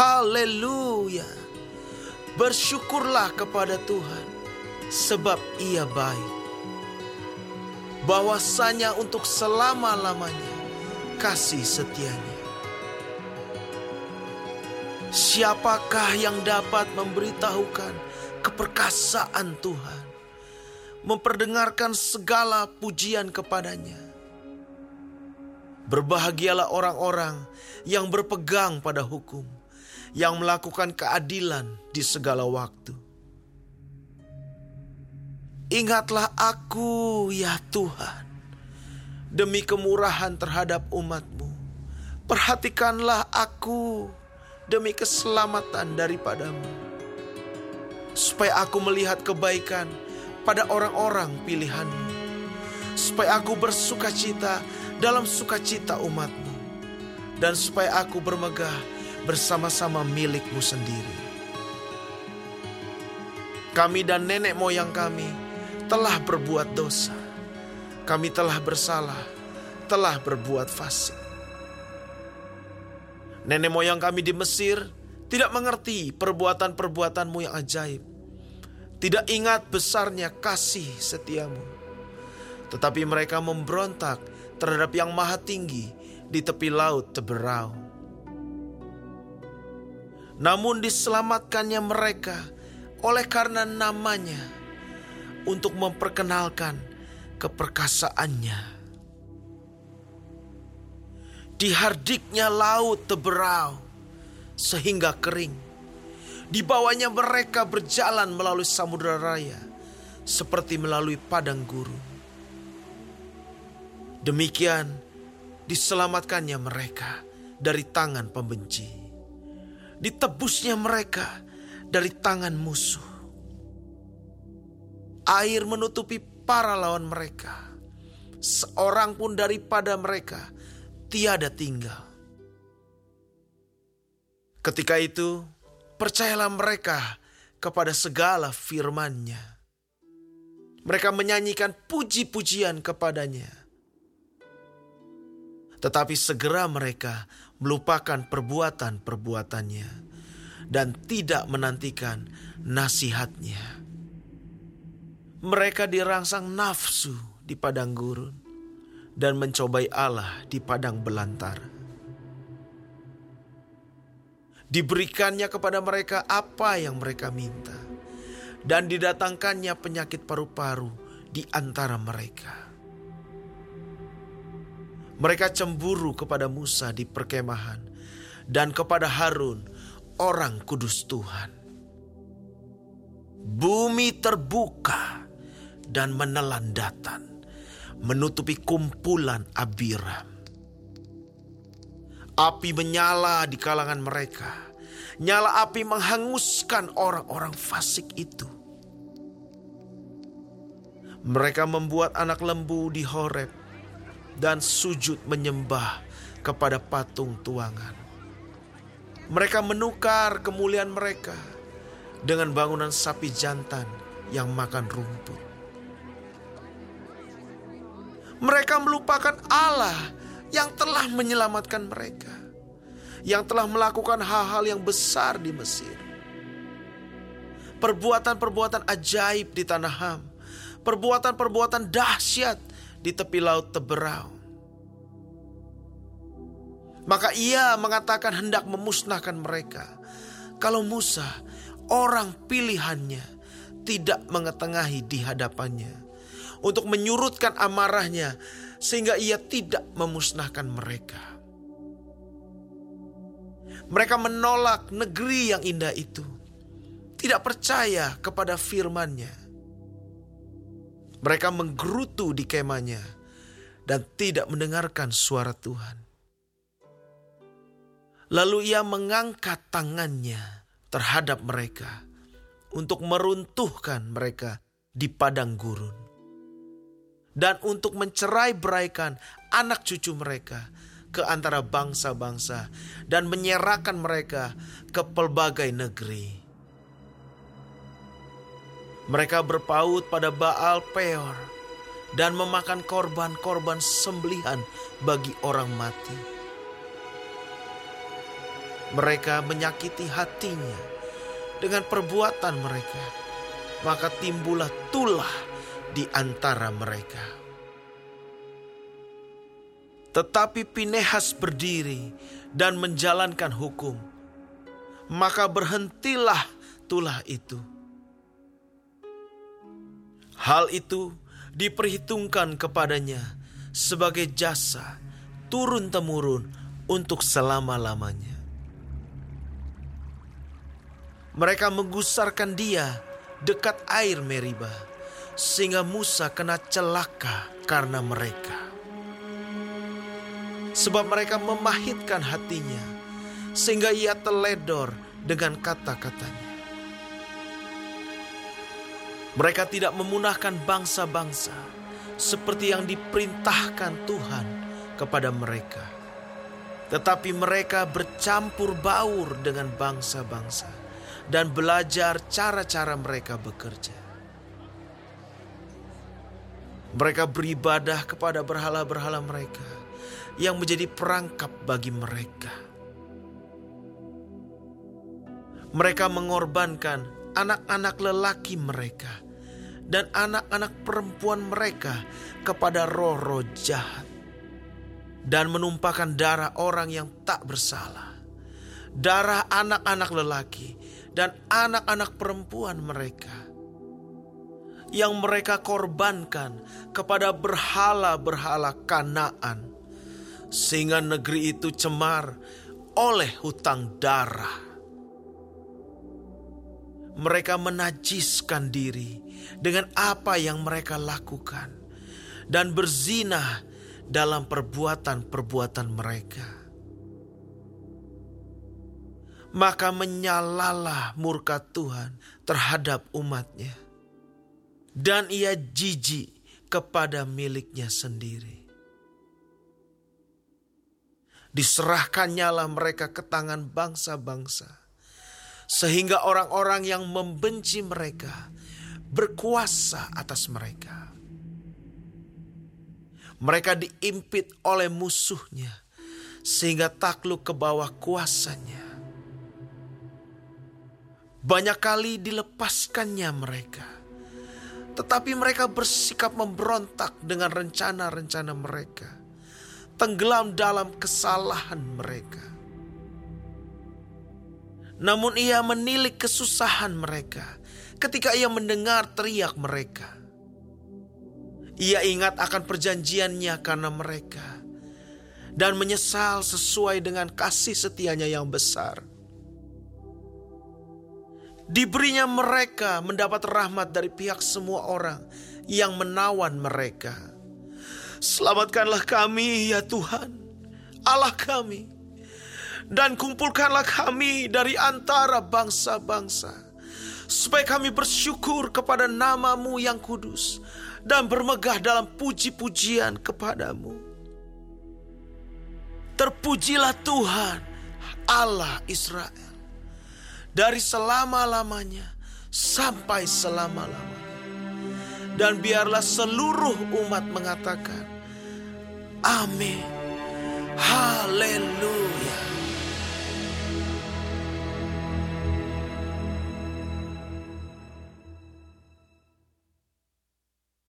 Haleluya. Bersyukurlah kepada Tuhan sebab ia baik. Bahwasanya untuk selama-lamanya kasih setianya. Siapakah yang dapat memberitahukan keperkasaan Tuhan? Memperdengarkan segala pujian kepadanya. Berbahagialah orang-orang yang berpegang pada hukum, yang melakukan keadilan di segala waktu. Ingatlah aku ya Tuhan, demi kemurahan terhadap umatmu. Perhatikanlah aku demi keselamatan daripadamu. Supaya aku melihat kebaikan pada orang-orang pilihanmu. Supaya aku bersuka cita dalam sukacita umatmu. Dan supaya aku bermegah bersama-sama milikmu sendiri. Kami dan nenek moyang kami telah berbuat dosa. Kami telah bersalah, telah berbuat fasik. Nenek moyang kami di Mesir tidak mengerti perbuatan-perbuatanmu yang ajaib. Tidak ingat besarnya kasih setiamu. Tetapi mereka memberontak terhadap yang maha tinggi di tepi laut teberau. Namun diselamatkannya mereka oleh karena namanya untuk memperkenalkan keperkasaannya Dihardiknya laut teberau sehingga kering. Di bawahnya mereka berjalan melalui samudera raya seperti melalui padang gurun. Demikian diselamatkannya mereka dari tangan pembenci. Ditebusnya mereka dari tangan musuh. Air menutupi para lawan mereka. Seorang pun daripada mereka tiada tinggal. Ketika itu, percayalah mereka kepada segala firman-Nya. Mereka menyanyikan puji-pujian kepadanya. Tetapi segera mereka melupakan perbuatan-perbuatannya dan tidak menantikan nasihatnya. Mereka dirangsang nafsu di padang gurun dan mencobai Allah di padang belantara. Diberikannya kepada mereka apa yang mereka minta, dan didatangkannya penyakit paru-paru di antara mereka. Mereka cemburu kepada Musa di perkemahan dan kepada Harun, orang kudus Tuhan. Bumi terbuka dan menelan datan menutupi kumpulan Abiram. Api menyala di kalangan mereka. Nyala api menghanguskan orang-orang fasik itu. Mereka membuat anak lembu di Horeb dan sujud menyembah kepada patung tuangan. Mereka menukar kemuliaan mereka dengan bangunan sapi jantan yang makan rumput. Mereka melupakan Allah yang telah menyelamatkan mereka, yang telah melakukan hal-hal yang besar di Mesir. Perbuatan-perbuatan ajaib di tanah Ham, perbuatan-perbuatan dahsyat di tepi laut Teberau. Maka ia mengatakan hendak memusnahkan mereka. Kalau Musa, orang pilihannya, tidak mengetengahi di hadapannya untuk menyurutkan amarahnya sehingga ia tidak memusnahkan mereka. Mereka menolak negeri yang indah itu. Tidak percaya kepada firman-Nya. Mereka menggerutu di kemahnya dan tidak mendengarkan suara Tuhan. Lalu ia mengangkat tangannya terhadap mereka untuk meruntuhkan mereka di padang gurun dan untuk mencerai beraikan anak cucu mereka ke antara bangsa-bangsa dan menyerahkan mereka ke pelbagai negeri. Mereka berpaut pada Baal Peor dan memakan korban-korban sembelihan bagi orang mati. mereka menyakiti hatinya dengan perbuatan mereka, maka timbullah tulah di antara mereka. Tetapi Pinehas berdiri dan menjalankan hukum, maka berhentilah tulah itu. Hal itu diperhitungkan kepadanya sebagai jasa turun-temurun untuk selama-lamanya. Mereka menggusarkan dia dekat air Meriba, sehingga Musa kena celaka karena mereka. Sebab mereka memahitkan hatinya, sehingga ia teledor dengan kata-katanya. Mereka tidak memunahkan bangsa-bangsa seperti yang diperintahkan Tuhan kepada mereka. Tetapi mereka bercampur baur dengan bangsa-bangsa dan belajar cara-cara mereka bekerja. Mereka beribadah kepada berhala-berhala mereka yang menjadi perangkap bagi mereka. Mereka mengorbankan anak-anak lelaki mereka dan anak-anak perempuan mereka kepada roh-roh jahat dan menumpahkan darah orang yang tak bersalah, darah anak-anak lelaki dan anak-anak perempuan mereka yang mereka korbankan kepada berhala-berhala Kanaan, sehingga negeri itu cemar oleh hutang darah mereka menajiskan diri dengan apa yang mereka lakukan dan berzina dalam perbuatan-perbuatan mereka. Maka menyalalah murka Tuhan terhadap umatnya. Dan ia jijik kepada miliknya sendiri. Diserahkannyalah mereka ke tangan bangsa-bangsa sehingga orang-orang yang membenci mereka berkuasa atas mereka. Mereka diimpit oleh musuhnya sehingga takluk ke bawah kuasanya. Banyak kali dilepaskannya mereka, tetapi mereka bersikap memberontak dengan rencana-rencana mereka, tenggelam dalam kesalahan mereka. Namun ia menilik kesusahan mereka ketika ia mendengar teriak mereka. Ia ingat akan perjanjiannya karena mereka dan menyesal sesuai dengan kasih setianya yang besar. Diberinya mereka mendapat rahmat dari pihak semua orang yang menawan mereka. Selamatkanlah kami ya Tuhan, Allah kami dan kumpulkanlah kami dari antara bangsa-bangsa, supaya kami bersyukur kepada namamu yang kudus dan bermegah dalam puji-pujian kepadamu. Terpujilah Tuhan, Allah Israel, dari selama-lamanya sampai selama-lamanya. Dan biarlah seluruh umat mengatakan, Amin. Haleluya.